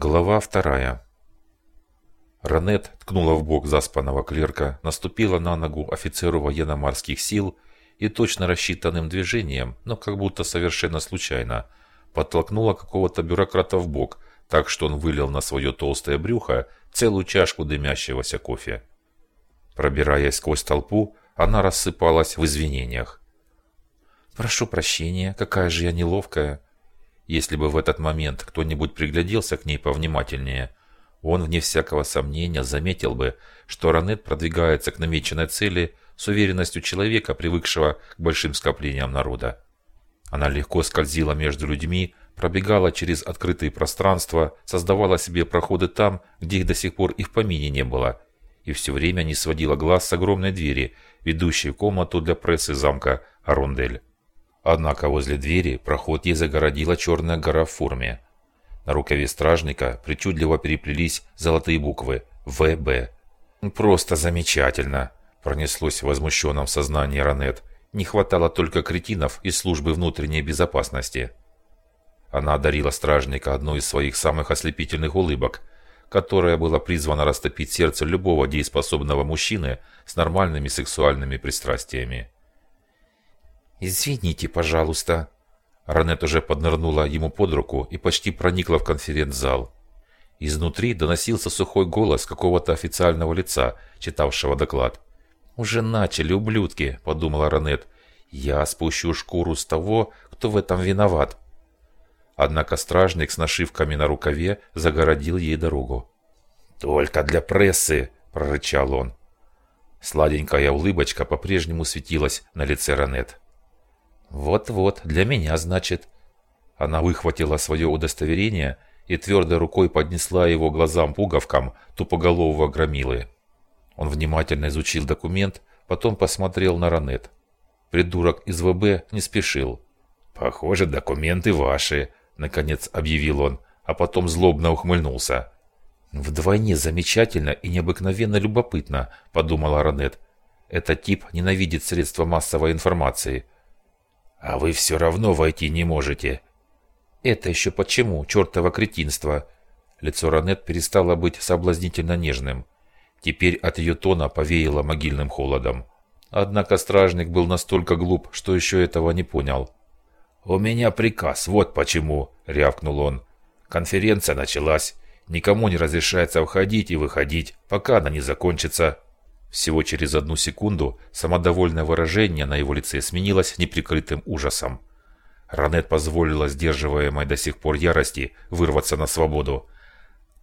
Глава вторая. Ранет ткнула в бок заспанного клерка, наступила на ногу офицеру военно-морских сил и точно рассчитанным движением, но как будто совершенно случайно, подтолкнула какого-то бюрократа в бок, так что он вылил на свое толстое брюхо целую чашку дымящегося кофе. Пробираясь сквозь толпу, она рассыпалась в извинениях. «Прошу прощения, какая же я неловкая!» Если бы в этот момент кто-нибудь пригляделся к ней повнимательнее, он, вне всякого сомнения, заметил бы, что Ранет продвигается к намеченной цели с уверенностью человека, привыкшего к большим скоплениям народа. Она легко скользила между людьми, пробегала через открытые пространства, создавала себе проходы там, где их до сих пор и в помине не было, и все время не сводила глаз с огромной двери, ведущей в комнату для прессы замка Арондель. Однако возле двери проход ей загородила черная гора в форме. На рукаве стражника причудливо переплелись золотые буквы «ВБ». «Просто замечательно!» – пронеслось в возмущенном сознании Ранет. Не хватало только кретинов из службы внутренней безопасности. Она одарила стражника одной из своих самых ослепительных улыбок, которая была призвана растопить сердце любого дееспособного мужчины с нормальными сексуальными пристрастиями. «Извините, пожалуйста». Ранет уже поднырнула ему под руку и почти проникла в конференц-зал. Изнутри доносился сухой голос какого-то официального лица, читавшего доклад. «Уже начали, ублюдки», — подумала Ранет. «Я спущу шкуру с того, кто в этом виноват». Однако стражник с нашивками на рукаве загородил ей дорогу. «Только для прессы!» – прорычал он. Сладенькая улыбочка по-прежнему светилась на лице Ранет. «Вот-вот, для меня, значит». Она выхватила свое удостоверение и твердой рукой поднесла его глазам-пуговкам тупоголового громилы. Он внимательно изучил документ, потом посмотрел на Ранет. Придурок из ВБ не спешил. «Похоже, документы ваши», — наконец объявил он, а потом злобно ухмыльнулся. «Вдвойне замечательно и необыкновенно любопытно», — подумала Ранет. «Этот тип ненавидит средства массовой информации». «А вы все равно войти не можете». «Это еще почему, чертово кретинство?» Лицо Ранет перестало быть соблазнительно нежным. Теперь от ее тона повеяло могильным холодом. Однако стражник был настолько глуп, что еще этого не понял. «У меня приказ, вот почему», — рявкнул он. «Конференция началась. Никому не разрешается входить и выходить, пока она не закончится». Всего через одну секунду самодовольное выражение на его лице сменилось неприкрытым ужасом. Ранет позволила сдерживаемой до сих пор ярости вырваться на свободу.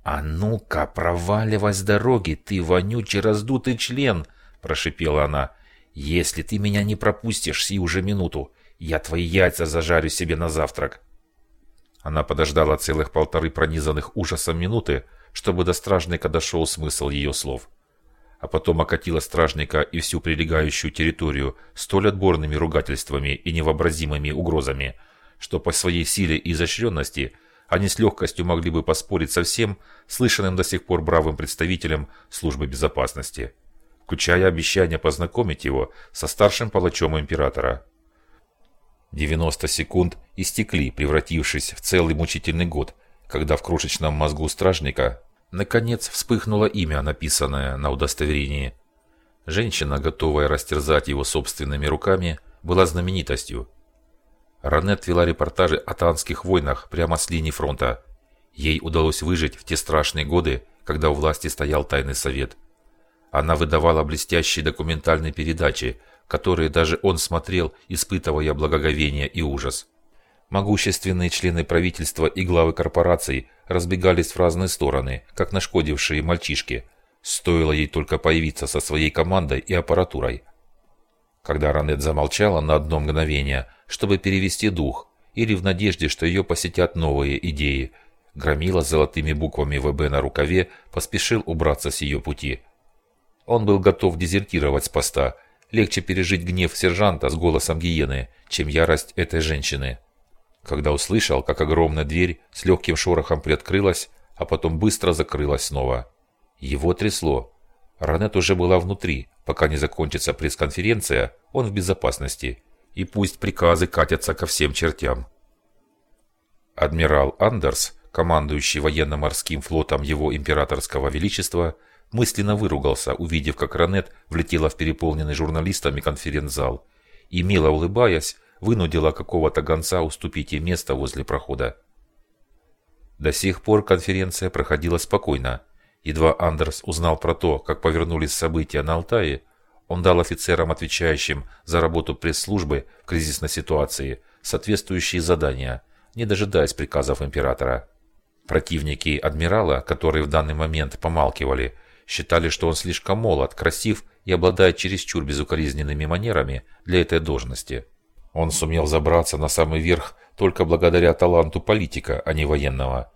«А ну-ка, проваливай с дороги, ты вонючий раздутый член!» – прошипела она. «Если ты меня не пропустишь сию же минуту, я твои яйца зажарю себе на завтрак!» Она подождала целых полторы пронизанных ужасом минуты, чтобы до стражника дошел смысл ее слов а потом окатила стражника и всю прилегающую территорию столь отборными ругательствами и невообразимыми угрозами, что по своей силе и изощренности они с легкостью могли бы поспорить со всем, слышанным до сих пор бравым представителем службы безопасности, включая обещание познакомить его со старшим палачом императора. 90 секунд истекли, превратившись в целый мучительный год, когда в крошечном мозгу стражника Наконец вспыхнуло имя, написанное на удостоверении. Женщина, готовая растерзать его собственными руками, была знаменитостью. Ранет вела репортажи о танских войнах прямо с линии фронта. Ей удалось выжить в те страшные годы, когда у власти стоял тайный совет. Она выдавала блестящие документальные передачи, которые даже он смотрел, испытывая благоговение и ужас. Могущественные члены правительства и главы корпораций разбегались в разные стороны, как нашкодившие мальчишки. Стоило ей только появиться со своей командой и аппаратурой. Когда Ранет замолчала на одно мгновение, чтобы перевести дух, или в надежде, что ее посетят новые идеи, Громила с золотыми буквами ВБ на рукаве поспешил убраться с ее пути. Он был готов дезертировать с поста. Легче пережить гнев сержанта с голосом гиены, чем ярость этой женщины когда услышал, как огромная дверь с легким шорохом приоткрылась, а потом быстро закрылась снова. Его трясло. Ранет уже была внутри. Пока не закончится пресс-конференция, он в безопасности. И пусть приказы катятся ко всем чертям. Адмирал Андерс, командующий военно-морским флотом его императорского величества, мысленно выругался, увидев, как Ранет влетела в переполненный журналистами конференц-зал и, мило улыбаясь, вынудила какого-то гонца уступить ей место возле прохода. До сих пор конференция проходила спокойно. Едва Андерс узнал про то, как повернулись события на Алтае, он дал офицерам, отвечающим за работу пресс-службы в кризисной ситуации, соответствующие задания, не дожидаясь приказов императора. Противники адмирала, которые в данный момент помалкивали, считали, что он слишком молод, красив и обладает чересчур безукоризненными манерами для этой должности. Он сумел забраться на самый верх только благодаря таланту политика, а не военного.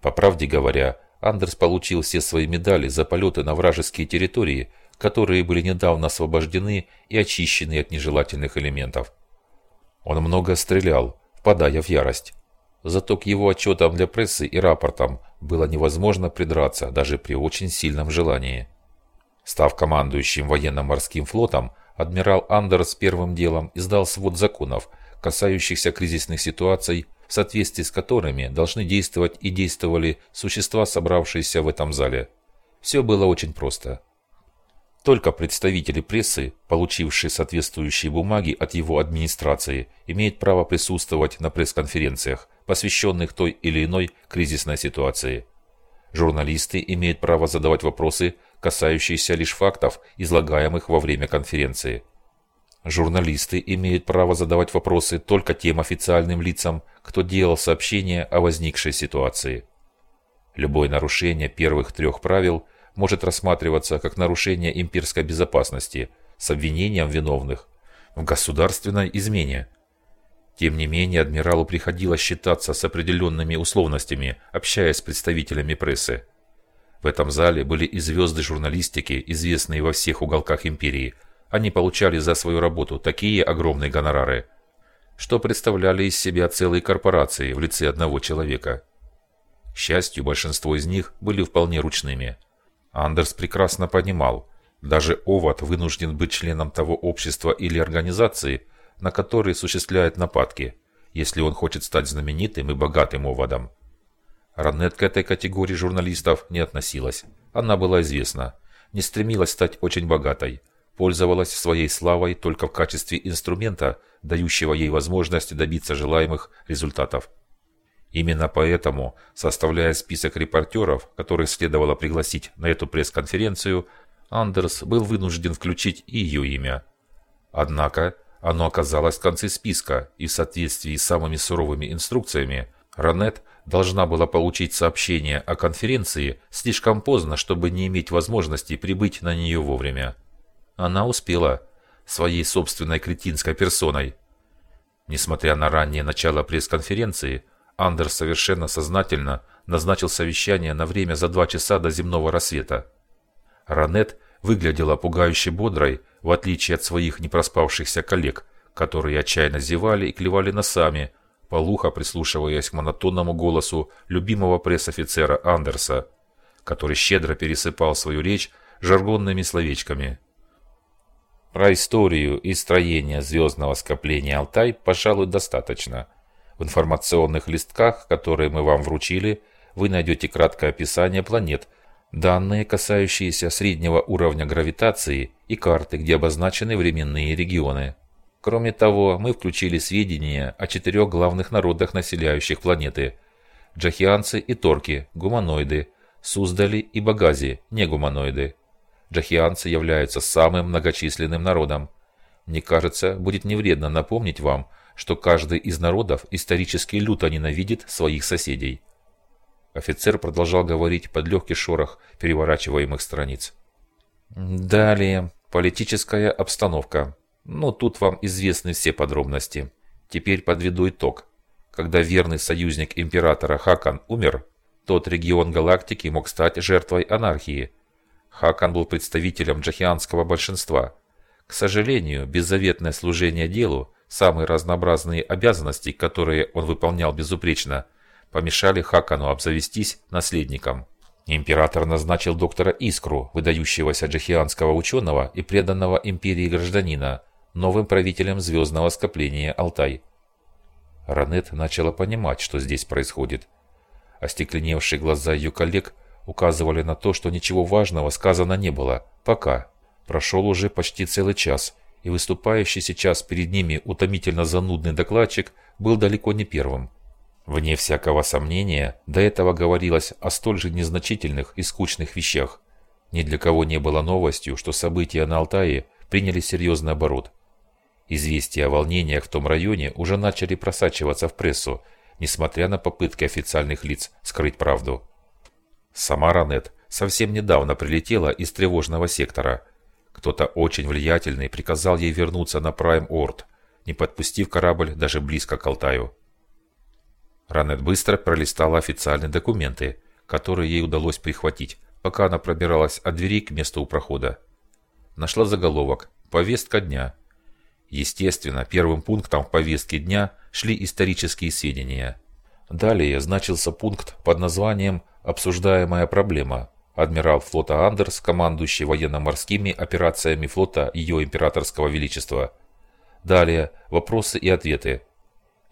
По правде говоря, Андерс получил все свои медали за полеты на вражеские территории, которые были недавно освобождены и очищены от нежелательных элементов. Он много стрелял, впадая в ярость. Зато к его отчетам для прессы и рапортам было невозможно придраться даже при очень сильном желании. Став командующим военно-морским флотом, адмирал Андерс первым делом издал свод законов, касающихся кризисных ситуаций, в соответствии с которыми должны действовать и действовали существа, собравшиеся в этом зале. Все было очень просто. Только представители прессы, получившие соответствующие бумаги от его администрации, имеют право присутствовать на пресс-конференциях, посвященных той или иной кризисной ситуации. Журналисты имеют право задавать вопросы, касающиеся лишь фактов, излагаемых во время конференции. Журналисты имеют право задавать вопросы только тем официальным лицам, кто делал сообщение о возникшей ситуации. Любое нарушение первых трех правил может рассматриваться как нарушение имперской безопасности с обвинением виновных в государственной измене. Тем не менее, адмиралу приходилось считаться с определенными условностями, общаясь с представителями прессы. В этом зале были и звезды журналистики, известные во всех уголках империи – они получали за свою работу такие огромные гонорары, что представляли из себя целые корпорации в лице одного человека. К счастью, большинство из них были вполне ручными. Андерс прекрасно понимал, даже Овод вынужден быть членом того общества или организации, на которые осуществляет нападки, если он хочет стать знаменитым и богатым Оводом. Ранет к этой категории журналистов не относилась. Она была известна, не стремилась стать очень богатой, пользовалась своей славой только в качестве инструмента, дающего ей возможность добиться желаемых результатов. Именно поэтому, составляя список репортеров, которых следовало пригласить на эту пресс-конференцию, Андерс был вынужден включить и ее имя. Однако, оно оказалось в конце списка, и в соответствии с самыми суровыми инструкциями, Ранет должна была получить сообщение о конференции слишком поздно, чтобы не иметь возможности прибыть на нее вовремя. Она успела своей собственной кретинской персоной. Несмотря на раннее начало пресс-конференции, Андерс совершенно сознательно назначил совещание на время за два часа до земного рассвета. Ранет выглядела пугающе бодрой, в отличие от своих непроспавшихся коллег, которые отчаянно зевали и клевали носами, полуха прислушиваясь к монотонному голосу любимого пресс-офицера Андерса, который щедро пересыпал свою речь жаргонными словечками – про историю и строение звездного скопления Алтай, пожалуй, достаточно. В информационных листках, которые мы вам вручили, вы найдете краткое описание планет, данные, касающиеся среднего уровня гравитации и карты, где обозначены временные регионы. Кроме того, мы включили сведения о четырех главных народах, населяющих планеты. Джахианцы и торки, гуманоиды, Суздали и Багази, негуманоиды. Джахианцы являются самым многочисленным народом. Мне кажется, будет невредно напомнить вам, что каждый из народов исторически люто ненавидит своих соседей. Офицер продолжал говорить под легкий шорох переворачиваемых страниц. Далее, политическая обстановка. Ну, тут вам известны все подробности. Теперь подведу итог. Когда верный союзник императора Хакан умер, тот регион галактики мог стать жертвой анархии – Хакан был представителем джахианского большинства. К сожалению, беззаветное служение делу, самые разнообразные обязанности, которые он выполнял безупречно, помешали Хакану обзавестись наследником. Император назначил доктора Искру, выдающегося джахианского ученого и преданного империи гражданина, новым правителем звездного скопления Алтай. Ранет начала понимать, что здесь происходит. Остекленевшие глаза ее коллег указывали на то, что ничего важного сказано не было. Пока. Прошел уже почти целый час, и выступающий сейчас перед ними утомительно занудный докладчик был далеко не первым. Вне всякого сомнения, до этого говорилось о столь же незначительных и скучных вещах. Ни для кого не было новостью, что события на Алтае приняли серьезный оборот. Известия о волнениях в том районе уже начали просачиваться в прессу, несмотря на попытки официальных лиц скрыть правду. Сама Ранет совсем недавно прилетела из тревожного сектора. Кто-то очень влиятельный приказал ей вернуться на Прайм-Орд, не подпустив корабль даже близко к Алтаю. Ранет быстро пролистала официальные документы, которые ей удалось прихватить, пока она пробиралась от двери к месту у прохода. Нашла заголовок «Повестка дня». Естественно, первым пунктом в повестке дня шли исторические сведения. Далее значился пункт под названием «Обсуждаемая проблема». Адмирал флота Андерс, командующий военно-морскими операциями флота Ее Императорского Величества. Далее вопросы и ответы.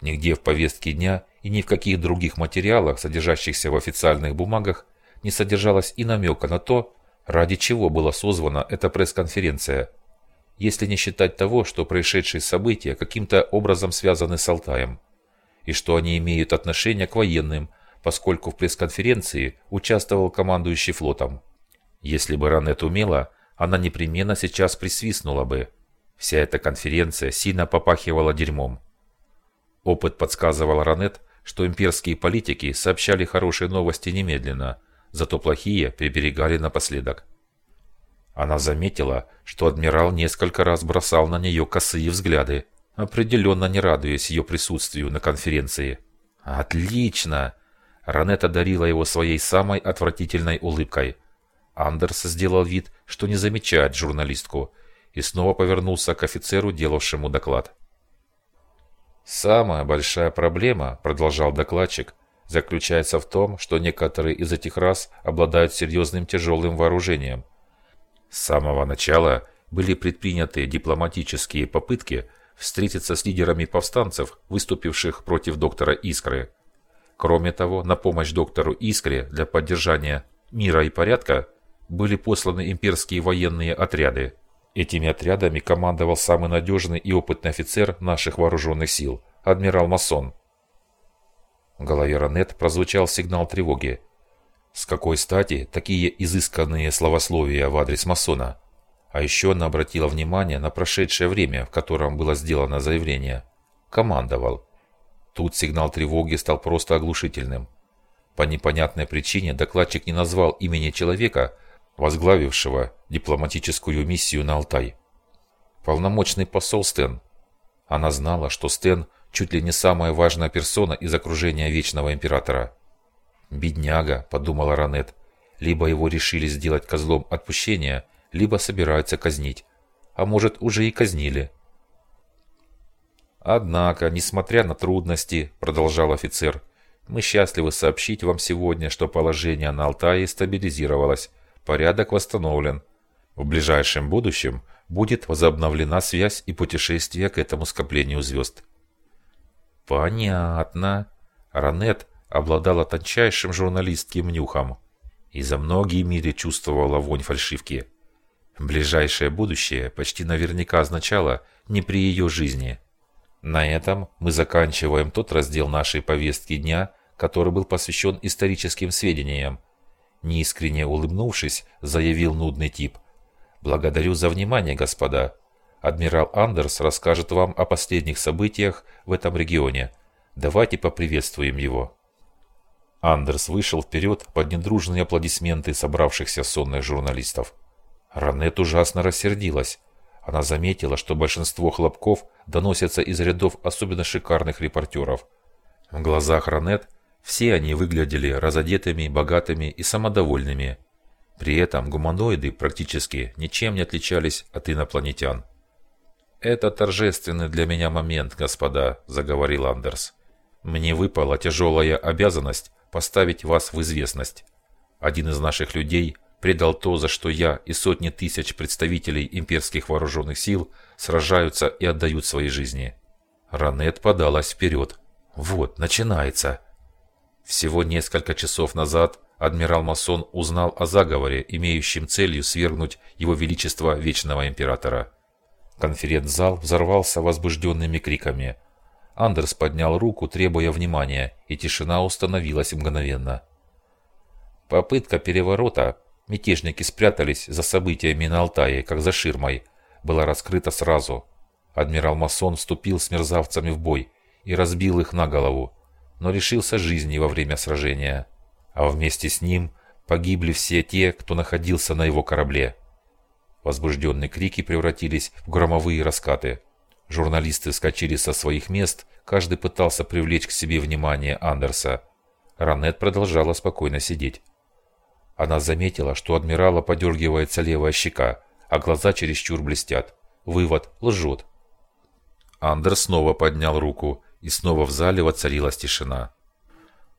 Нигде в повестке дня и ни в каких других материалах, содержащихся в официальных бумагах, не содержалось и намека на то, ради чего была созвана эта пресс-конференция, если не считать того, что происшедшие события каким-то образом связаны с Алтаем, и что они имеют отношение к военным, поскольку в пресс-конференции участвовал командующий флотом. Если бы Ранет умела, она непременно сейчас присвистнула бы. Вся эта конференция сильно попахивала дерьмом. Опыт подсказывал Ранет, что имперские политики сообщали хорошие новости немедленно, зато плохие приберегали напоследок. Она заметила, что адмирал несколько раз бросал на нее косые взгляды, определенно не радуясь ее присутствию на конференции. «Отлично!» Ранет одарила его своей самой отвратительной улыбкой. Андерс сделал вид, что не замечает журналистку, и снова повернулся к офицеру, делавшему доклад. «Самая большая проблема, — продолжал докладчик, — заключается в том, что некоторые из этих рас обладают серьезным тяжелым вооружением. С самого начала были предприняты дипломатические попытки встретиться с лидерами повстанцев, выступивших против доктора Искры. Кроме того, на помощь доктору Искре для поддержания мира и порядка были посланы имперские военные отряды. Этими отрядами командовал самый надежный и опытный офицер наших вооруженных сил, адмирал Масон. В голове Ранет прозвучал сигнал тревоги. С какой стати такие изысканные словословия в адрес масона? А еще она обратила внимание на прошедшее время, в котором было сделано заявление. Командовал. Тут сигнал тревоги стал просто оглушительным. По непонятной причине докладчик не назвал имени человека, возглавившего дипломатическую миссию на Алтай. Полномочный посол Стэн. Она знала, что Стэн чуть ли не самая важная персона из окружения Вечного Императора. «Бедняга», — подумала Ранет. «Либо его решили сделать козлом отпущения, либо собираются казнить. А может, уже и казнили». «Однако, несмотря на трудности», — продолжал офицер, — «мы счастливы сообщить вам сегодня, что положение на Алтае стабилизировалось, Порядок восстановлен. В ближайшем будущем будет возобновлена связь и путешествие к этому скоплению звезд. Понятно. Ранет обладала тончайшим журналистским нюхом и за многие мире чувствовала вонь фальшивки. Ближайшее будущее почти наверняка означало не при ее жизни. На этом мы заканчиваем тот раздел нашей повестки дня, который был посвящен историческим сведениям, Неискренне улыбнувшись, заявил нудный тип. «Благодарю за внимание, господа. Адмирал Андерс расскажет вам о последних событиях в этом регионе. Давайте поприветствуем его». Андерс вышел вперед под недружные аплодисменты собравшихся сонных журналистов. Ранет ужасно рассердилась. Она заметила, что большинство хлопков доносятся из рядов особенно шикарных репортеров. В глазах Ранет все они выглядели разодетыми, богатыми и самодовольными. При этом гуманоиды практически ничем не отличались от инопланетян. «Это торжественный для меня момент, господа», – заговорил Андерс. «Мне выпала тяжелая обязанность поставить вас в известность. Один из наших людей предал то, за что я и сотни тысяч представителей имперских вооруженных сил сражаются и отдают свои жизни». Ранет подалась вперед. «Вот, начинается. Всего несколько часов назад адмирал Масон узнал о заговоре, имеющем целью свергнуть его величество Вечного Императора. Конференц-зал взорвался возбужденными криками. Андерс поднял руку, требуя внимания, и тишина установилась мгновенно. Попытка переворота, мятежники спрятались за событиями на Алтае, как за ширмой, была раскрыта сразу. Адмирал Масон вступил с мерзавцами в бой и разбил их на голову, но лишился жизни во время сражения. А вместе с ним погибли все те, кто находился на его корабле. Возбужденные крики превратились в громовые раскаты. Журналисты вскочили со своих мест, каждый пытался привлечь к себе внимание Андерса. Ранет продолжала спокойно сидеть. Она заметила, что адмирала подергивается левая щека, а глаза чересчур блестят. Вывод – лжет. Андерс снова поднял руку, и снова в зале воцарилась тишина.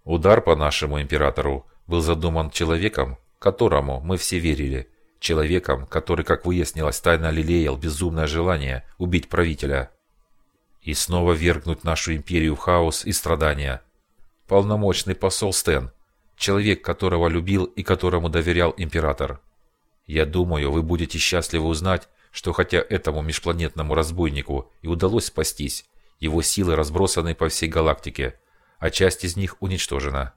Удар по нашему императору был задуман человеком, которому мы все верили. Человеком, который, как выяснилось, тайно лелеял безумное желание убить правителя. И снова вергнуть нашу империю в хаос и страдания. Полномочный посол Стэн. Человек, которого любил и которому доверял император. Я думаю, вы будете счастливы узнать, что хотя этому межпланетному разбойнику и удалось спастись, его силы разбросаны по всей галактике, а часть из них уничтожена.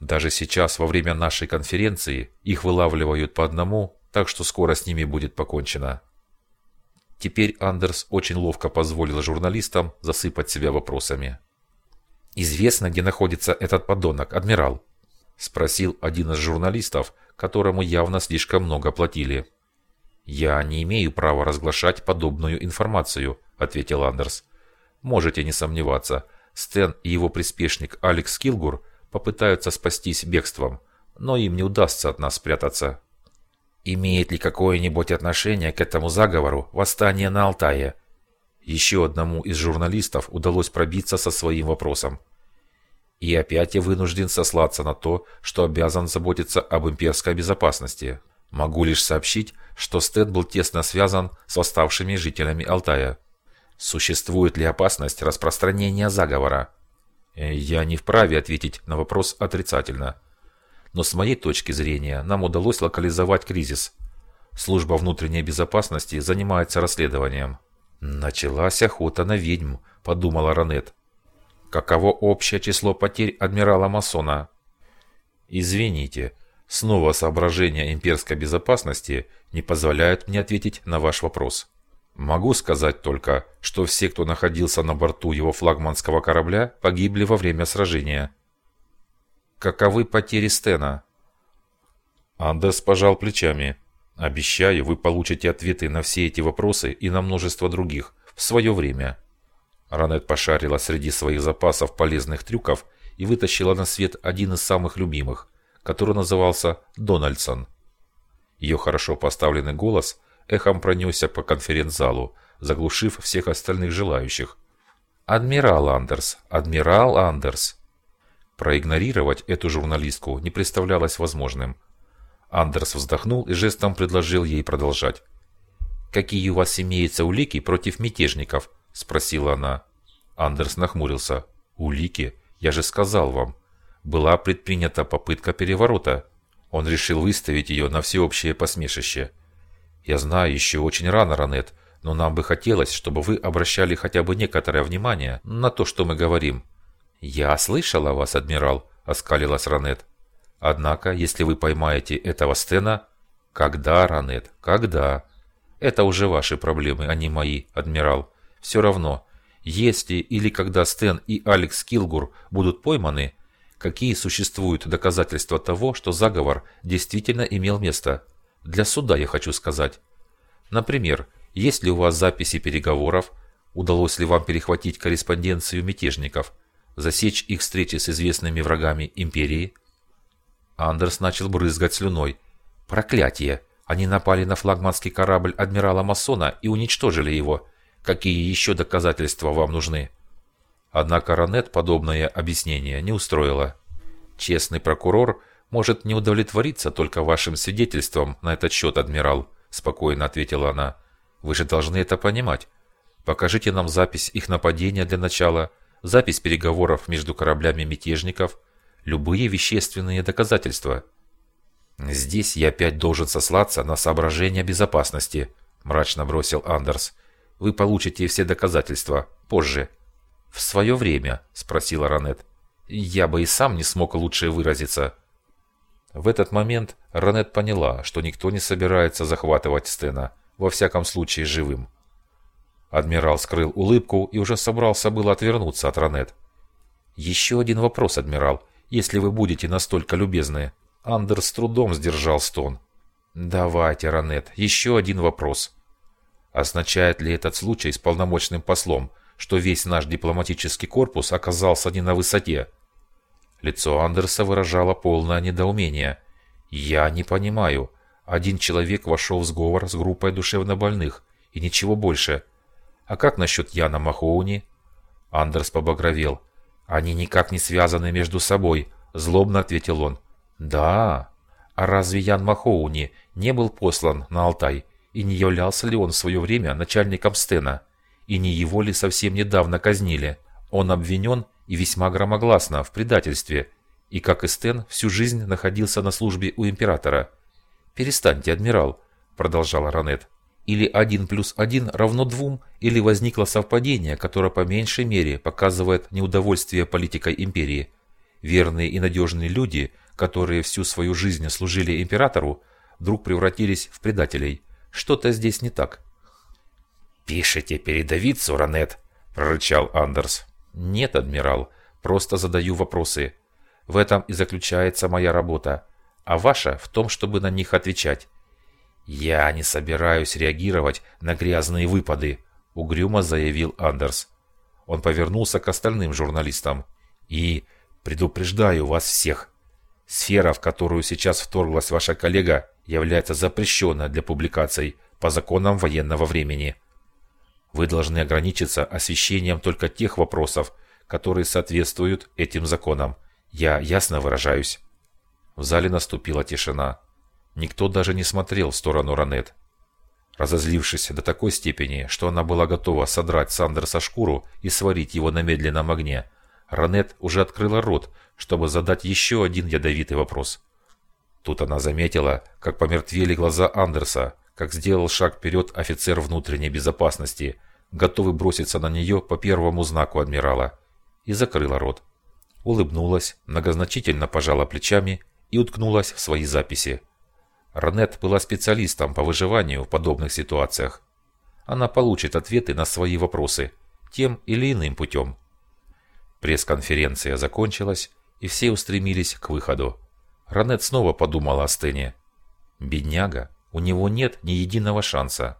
Даже сейчас, во время нашей конференции, их вылавливают по одному, так что скоро с ними будет покончено. Теперь Андерс очень ловко позволил журналистам засыпать себя вопросами. «Известно, где находится этот подонок, адмирал?» – спросил один из журналистов, которому явно слишком много платили. «Я не имею права разглашать подобную информацию», – ответил Андерс. Можете не сомневаться, Стэн и его приспешник Алекс Килгур попытаются спастись бегством, но им не удастся от нас спрятаться. Имеет ли какое-нибудь отношение к этому заговору восстание на Алтае? Еще одному из журналистов удалось пробиться со своим вопросом. И опять я вынужден сослаться на то, что обязан заботиться об имперской безопасности. Могу лишь сообщить, что Стэн был тесно связан с восставшими жителями Алтая. Существует ли опасность распространения заговора? Э, я не вправе ответить на вопрос отрицательно. Но с моей точки зрения нам удалось локализовать кризис. Служба внутренней безопасности занимается расследованием. Началась охота на ведьм, подумала Ранет. Каково общее число потерь адмирала Масона? Извините, снова соображения имперской безопасности не позволяют мне ответить на ваш вопрос. Могу сказать только, что все, кто находился на борту его флагманского корабля, погибли во время сражения. Каковы потери Стена? Андерс пожал плечами. Обещаю, вы получите ответы на все эти вопросы и на множество других в свое время. Ранет пошарила среди своих запасов полезных трюков и вытащила на свет один из самых любимых, который назывался Дональдсон. Ее хорошо поставленный голос – эхом пронесся по конференц-залу, заглушив всех остальных желающих. «Адмирал Андерс! Адмирал Андерс!» Проигнорировать эту журналистку не представлялось возможным. Андерс вздохнул и жестом предложил ей продолжать. «Какие у вас имеются улики против мятежников?» – спросила она. Андерс нахмурился. «Улики? Я же сказал вам. Была предпринята попытка переворота. Он решил выставить ее на всеобщее посмешище. Я знаю, еще очень рано, Ранет, но нам бы хотелось, чтобы вы обращали хотя бы некоторое внимание на то, что мы говорим. Я слышал о вас, адмирал, оскалилась Ранет. Однако, если вы поймаете этого Стена... Когда, Ранет, когда? Это уже ваши проблемы, а не мои, адмирал. Все равно, если или когда Стэн и Алекс Килгур будут пойманы, какие существуют доказательства того, что заговор действительно имел место? Для суда, я хочу сказать. Например, есть ли у вас записи переговоров, удалось ли вам перехватить корреспонденцию мятежников, засечь их встречи с известными врагами империи? Андерс начал брызгать слюной. Проклятие! Они напали на флагманский корабль адмирала Масона и уничтожили его. Какие еще доказательства вам нужны? Однако Ранет подобное объяснение не устроило. Честный прокурор может не удовлетвориться только вашим свидетельством на этот счет, адмирал», – спокойно ответила она. «Вы же должны это понимать. Покажите нам запись их нападения для начала, запись переговоров между кораблями мятежников, любые вещественные доказательства. «Здесь я опять должен сослаться на соображения безопасности», – мрачно бросил Андерс. «Вы получите все доказательства позже». «В свое время?» – спросила Ранет. «Я бы и сам не смог лучше выразиться». В этот момент Ранет поняла, что никто не собирается захватывать Стена, во всяком случае живым. Адмирал скрыл улыбку и уже собрался было отвернуться от Ранет. «Еще один вопрос, адмирал, если вы будете настолько любезны». Андер с трудом сдержал стон. «Давайте, Ранет, еще один вопрос. Означает ли этот случай с полномочным послом, что весь наш дипломатический корпус оказался не на высоте?» Лицо Андерса выражало полное недоумение. «Я не понимаю. Один человек вошел в сговор с группой душевнобольных, и ничего больше. А как насчет Яна Махоуни?» Андерс побагровел. «Они никак не связаны между собой», — злобно ответил он. Да. А разве Ян Махоуни не был послан на Алтай? И не являлся ли он в свое время начальником Стена? И не его ли совсем недавно казнили? Он обвинен и весьма громогласно в предательстве. И, как и Стен, всю жизнь находился на службе у императора. «Перестаньте, адмирал», — продолжала Ранет. «Или один плюс один равно двум, или возникло совпадение, которое по меньшей мере показывает неудовольствие политикой империи. Верные и надежные люди — которые всю свою жизнь служили императору, вдруг превратились в предателей. Что-то здесь не так. «Пишите передовицу, Ранет», – прорычал Андерс. «Нет, адмирал, просто задаю вопросы. В этом и заключается моя работа, а ваша в том, чтобы на них отвечать». «Я не собираюсь реагировать на грязные выпады», – угрюмо заявил Андерс. Он повернулся к остальным журналистам. «И предупреждаю вас всех, Сфера, в которую сейчас вторглась ваша коллега, является запрещенной для публикаций по законам военного времени. Вы должны ограничиться освещением только тех вопросов, которые соответствуют этим законам. Я ясно выражаюсь. В зале наступила тишина. Никто даже не смотрел в сторону Ранет. Разозлившись до такой степени, что она была готова содрать Сандерса шкуру и сварить его на медленном огне, Ранет уже открыла рот, чтобы задать еще один ядовитый вопрос. Тут она заметила, как помертвели глаза Андерса, как сделал шаг вперед офицер внутренней безопасности, готовый броситься на нее по первому знаку адмирала, и закрыла рот. Улыбнулась, многозначительно пожала плечами и уткнулась в свои записи. Ранет была специалистом по выживанию в подобных ситуациях. Она получит ответы на свои вопросы тем или иным путем. Пресс-конференция закончилась, и все устремились к выходу. Ранет снова подумала о Стене. Бедняга, у него нет ни единого шанса.